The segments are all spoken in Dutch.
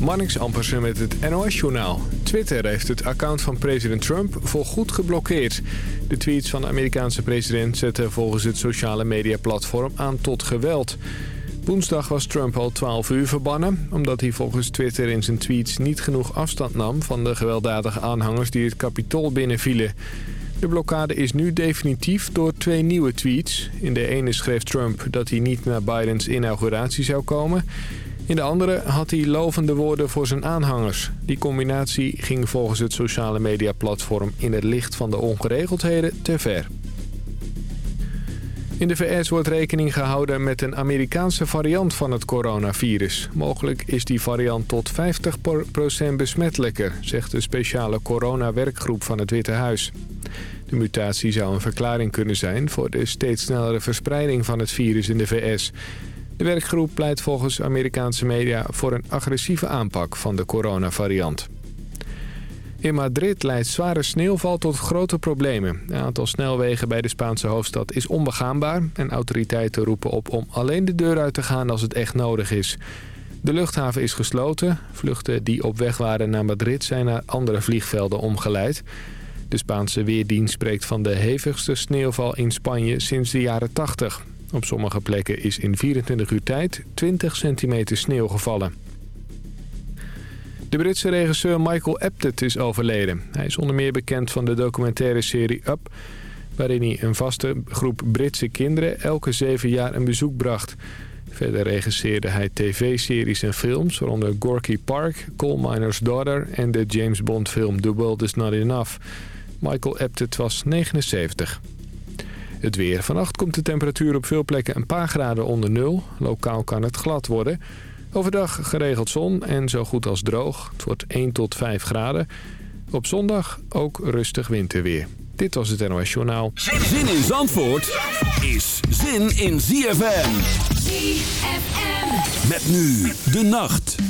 Marnix Ampersen met het NOS-journaal. Twitter heeft het account van president Trump volgoed geblokkeerd. De tweets van de Amerikaanse president zetten volgens het sociale mediaplatform aan tot geweld. Woensdag was Trump al 12 uur verbannen... omdat hij volgens Twitter in zijn tweets niet genoeg afstand nam... van de gewelddadige aanhangers die het kapitool binnenvielen. De blokkade is nu definitief door twee nieuwe tweets. In de ene schreef Trump dat hij niet naar Bidens inauguratie zou komen... In de andere had hij lovende woorden voor zijn aanhangers. Die combinatie ging volgens het sociale mediaplatform in het licht van de ongeregeldheden te ver. In de VS wordt rekening gehouden met een Amerikaanse variant van het coronavirus. Mogelijk is die variant tot 50% besmettelijker, zegt de speciale coronawerkgroep van het Witte Huis. De mutatie zou een verklaring kunnen zijn voor de steeds snellere verspreiding van het virus in de VS. De werkgroep pleit volgens Amerikaanse media voor een agressieve aanpak van de coronavariant. In Madrid leidt zware sneeuwval tot grote problemen. Een aantal snelwegen bij de Spaanse hoofdstad is onbegaanbaar... en autoriteiten roepen op om alleen de deur uit te gaan als het echt nodig is. De luchthaven is gesloten. Vluchten die op weg waren naar Madrid zijn naar andere vliegvelden omgeleid. De Spaanse Weerdienst spreekt van de hevigste sneeuwval in Spanje sinds de jaren 80. Op sommige plekken is in 24 uur tijd 20 centimeter sneeuw gevallen. De Britse regisseur Michael Apted is overleden. Hij is onder meer bekend van de documentaire serie Up... waarin hij een vaste groep Britse kinderen elke zeven jaar een bezoek bracht. Verder regisseerde hij tv-series en films... waaronder Gorky Park, Coal Miner's Daughter... en de James Bond film The World Is Not Enough. Michael Apted was 79. Het weer. Vannacht komt de temperatuur op veel plekken een paar graden onder nul. Lokaal kan het glad worden. Overdag geregeld zon en zo goed als droog. Het wordt 1 tot 5 graden. Op zondag ook rustig winterweer. Dit was het NOS Journaal. Zin in Zandvoort is zin in ZFM. ZFM. Met nu de nacht.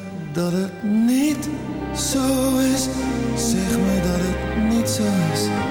dat het niet zo is. Zeg me dat het niet zo is.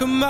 come on.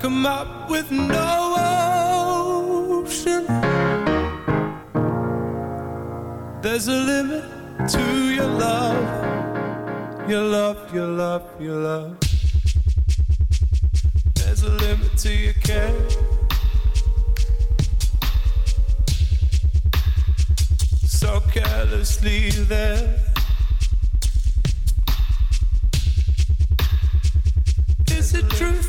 come up with no option. There's a limit to your love Your love, your love, your love. There's a limit to your care. So carelessly there. Is it true?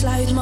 sluit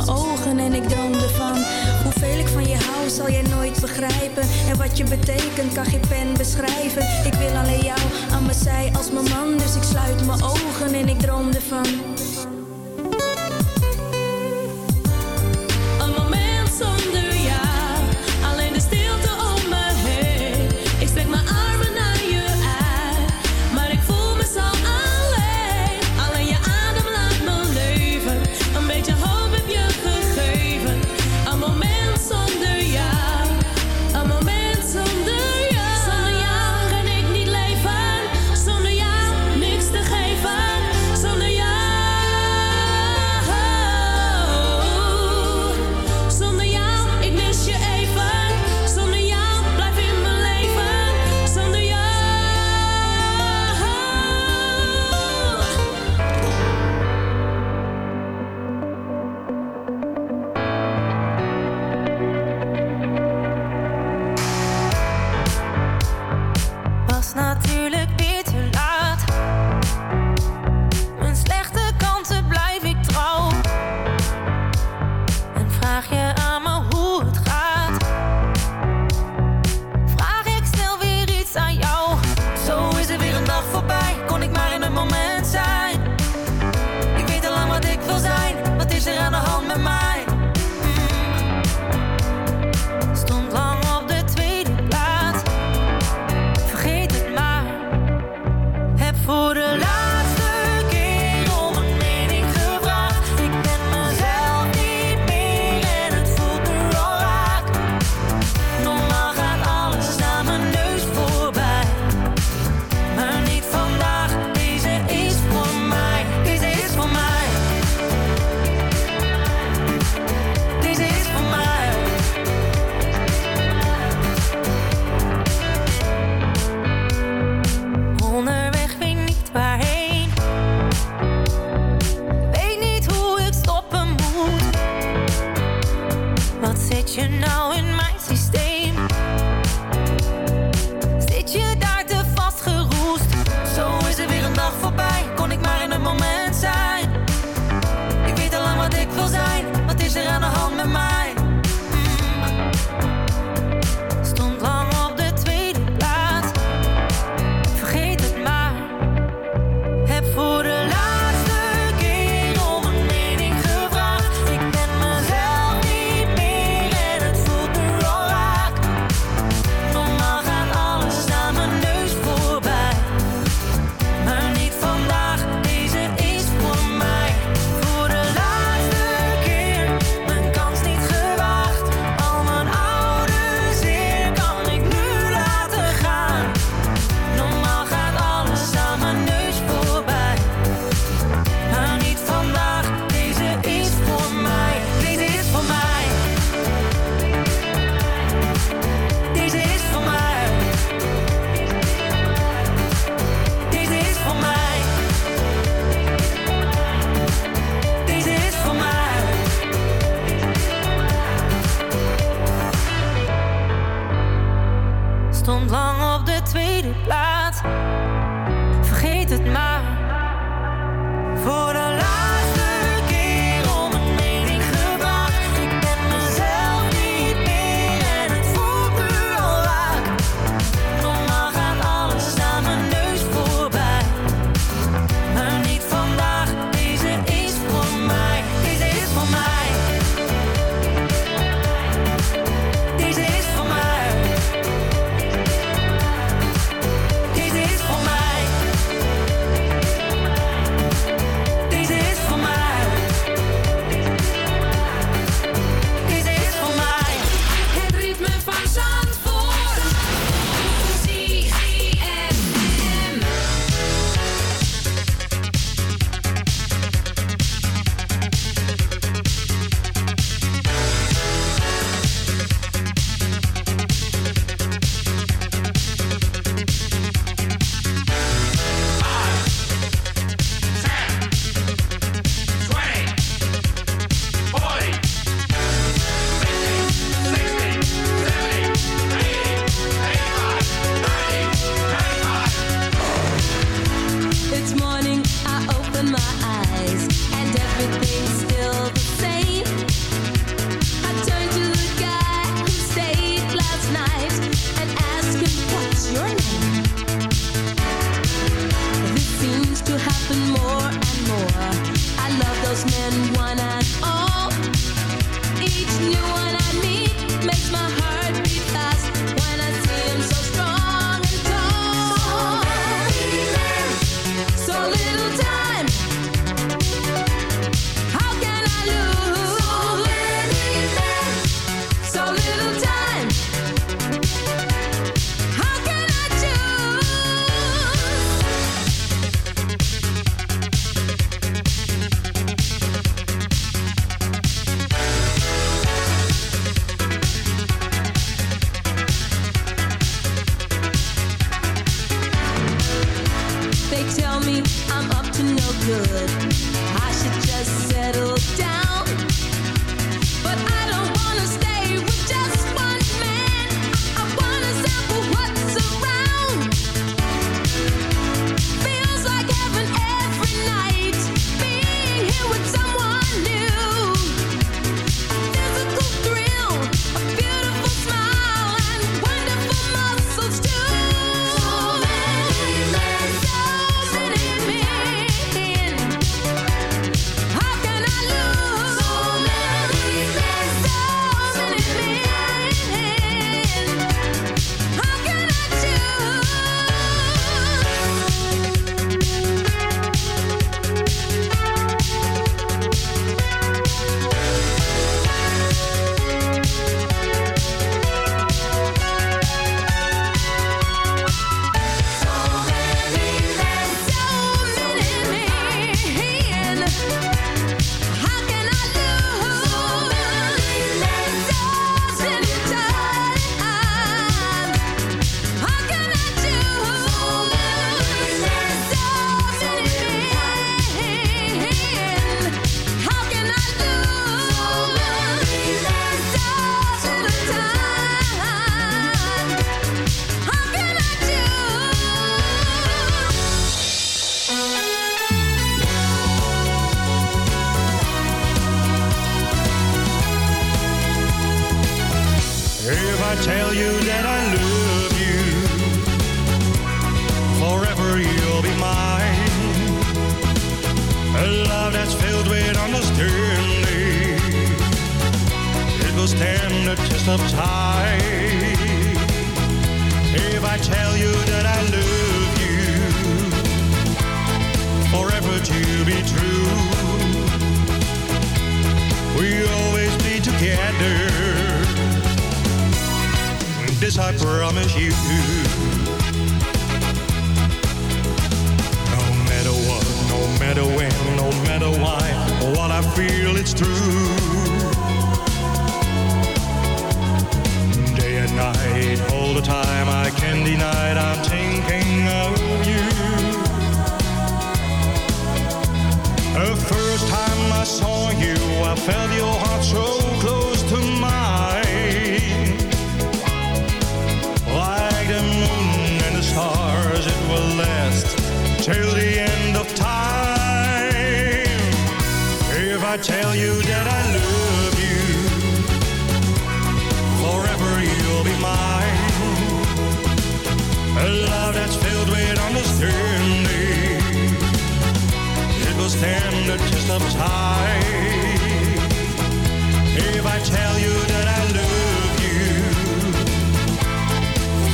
If I tell you that I love you,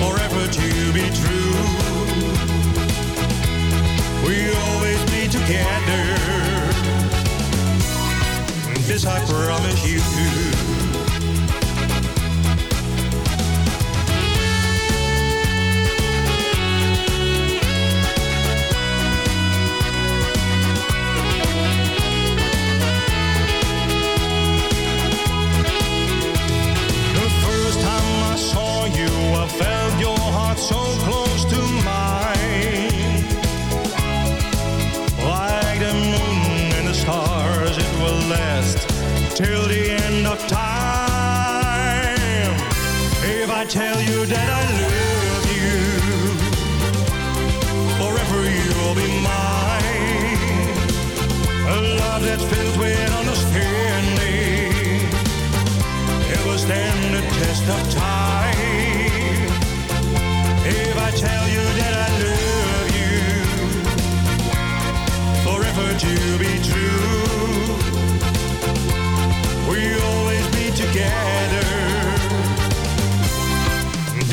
forever to be true, we'll always be together. This I promise you.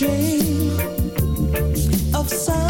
dream of sun.